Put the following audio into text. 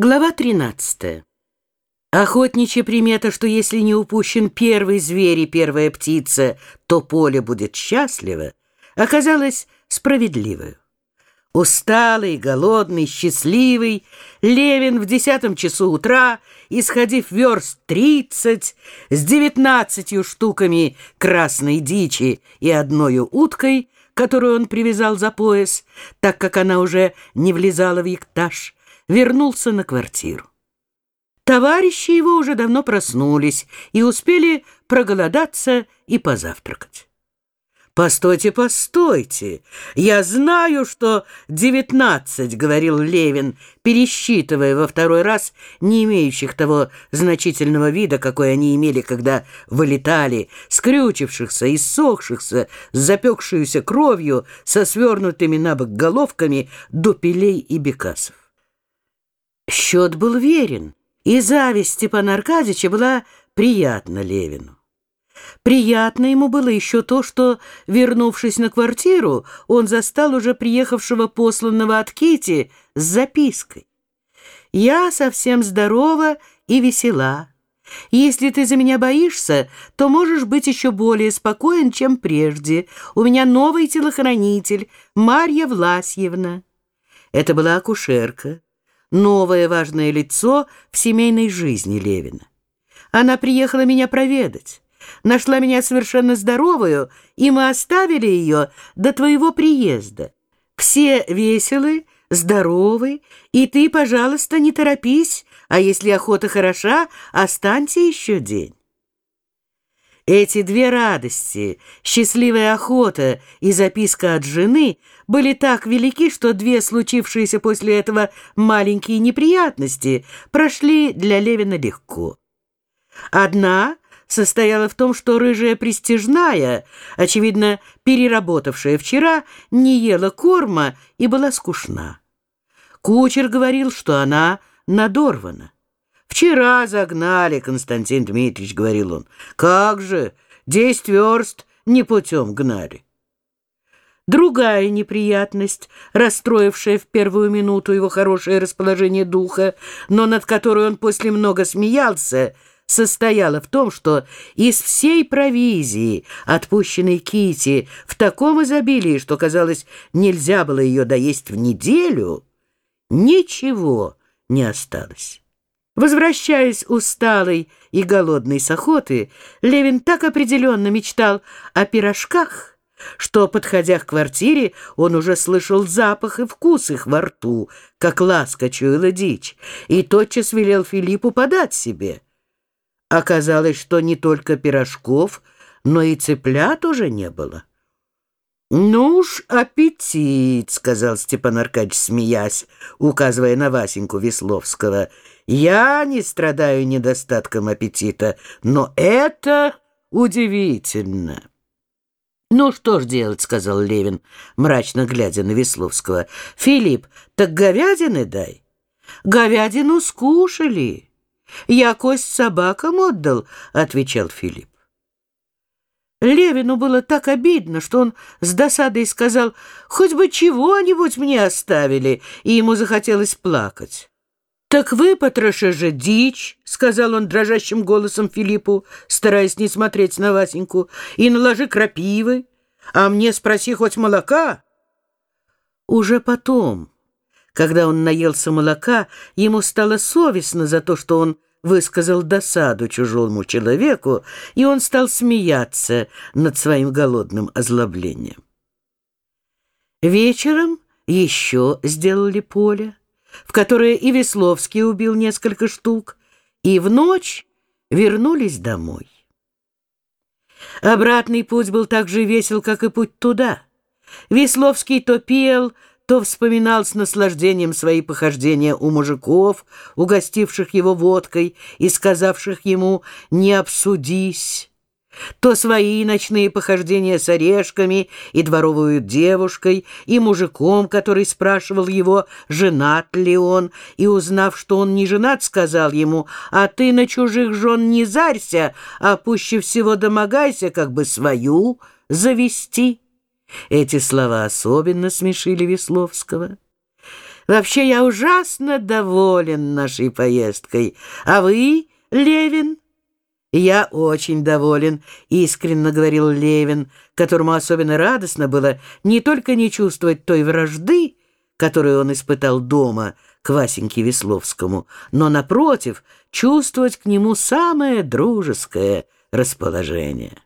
Глава 13. Охотничья примета, что если не упущен первый зверь и первая птица, то поле будет счастливо, оказалась справедливой. Усталый, голодный, счастливый, Левин в десятом часу утра, исходив верст тридцать, с девятнадцатью штуками красной дичи и одною уткой, которую он привязал за пояс, так как она уже не влезала в ектаж, вернулся на квартиру. Товарищи его уже давно проснулись и успели проголодаться и позавтракать. «Постойте, постойте! Я знаю, что девятнадцать, — говорил Левин, пересчитывая во второй раз не имеющих того значительного вида, какой они имели, когда вылетали, скрючившихся, иссохшихся, с запекшуюся кровью, со свернутыми на бок головками дупелей и бекасов. Счет был верен, и зависть Степана Аркадьевича была приятна Левину. Приятно ему было еще то, что, вернувшись на квартиру, он застал уже приехавшего посланного от Кити с запиской. «Я совсем здорова и весела. Если ты за меня боишься, то можешь быть еще более спокоен, чем прежде. У меня новый телохранитель, Марья Власьевна». Это была акушерка новое важное лицо в семейной жизни Левина. Она приехала меня проведать, нашла меня совершенно здоровую, и мы оставили ее до твоего приезда. Все веселы, здоровы, и ты, пожалуйста, не торопись, а если охота хороша, останься еще день. Эти две радости, счастливая охота и записка от жены, были так велики, что две случившиеся после этого маленькие неприятности прошли для Левина легко. Одна состояла в том, что рыжая пристижная, очевидно, переработавшая вчера, не ела корма и была скучна. Кучер говорил, что она надорвана. «Вчера загнали, Константин Дмитриевич», — говорил он. «Как же, десять верст не путем гнали». Другая неприятность, расстроившая в первую минуту его хорошее расположение духа, но над которой он после много смеялся, состояла в том, что из всей провизии, отпущенной Кити в таком изобилии, что, казалось, нельзя было ее доесть в неделю, ничего не осталось. Возвращаясь усталый и голодный с охоты, Левин так определенно мечтал о пирожках, что, подходя к квартире, он уже слышал запах и вкус их во рту, как ласка чуяла дичь, и тотчас велел Филиппу подать себе. Оказалось, что не только пирожков, но и цыплят уже не было. «Ну уж аппетит», — сказал Степан Аркадьевич, смеясь, указывая на Васеньку Весловского. «Я не страдаю недостатком аппетита, но это удивительно». «Ну что ж делать», — сказал Левин, мрачно глядя на Весловского. «Филипп, так говядины дай». «Говядину скушали. Я кость собакам отдал», — отвечал Филипп. Левину было так обидно, что он с досадой сказал, «Хоть бы чего-нибудь мне оставили», и ему захотелось плакать. «Так вы, потроша же, дичь», — сказал он дрожащим голосом Филиппу, стараясь не смотреть на Васеньку, «и наложи крапивы, а мне спроси хоть молока». Уже потом, когда он наелся молока, ему стало совестно за то, что он высказал досаду чужому человеку, и он стал смеяться над своим голодным озлоблением. Вечером еще сделали поле, в которое и Весловский убил несколько штук, и в ночь вернулись домой. Обратный путь был так же весел, как и путь туда. Весловский то пел, то вспоминал с наслаждением свои похождения у мужиков, угостивших его водкой и сказавших ему «не обсудись», то свои ночные похождения с орешками и дворовую девушкой, и мужиком, который спрашивал его, женат ли он, и, узнав, что он не женат, сказал ему, «А ты на чужих жен не зарься, а пуще всего домогайся, как бы свою завести». Эти слова особенно смешили Весловского. Вообще я ужасно доволен нашей поездкой. А вы, Левин?» «Я очень доволен», — искренне говорил Левин, которому особенно радостно было не только не чувствовать той вражды, которую он испытал дома к Васеньке Весловскому, но, напротив, чувствовать к нему самое дружеское расположение.